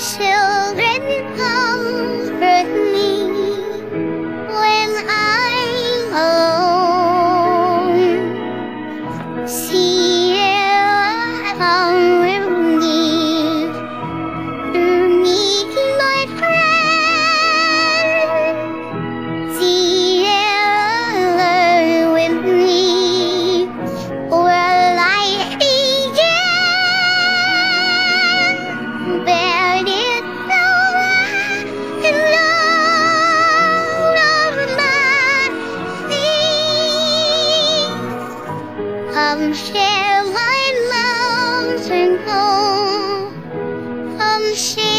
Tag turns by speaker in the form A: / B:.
A: chill Come share my lonesome home. Come share.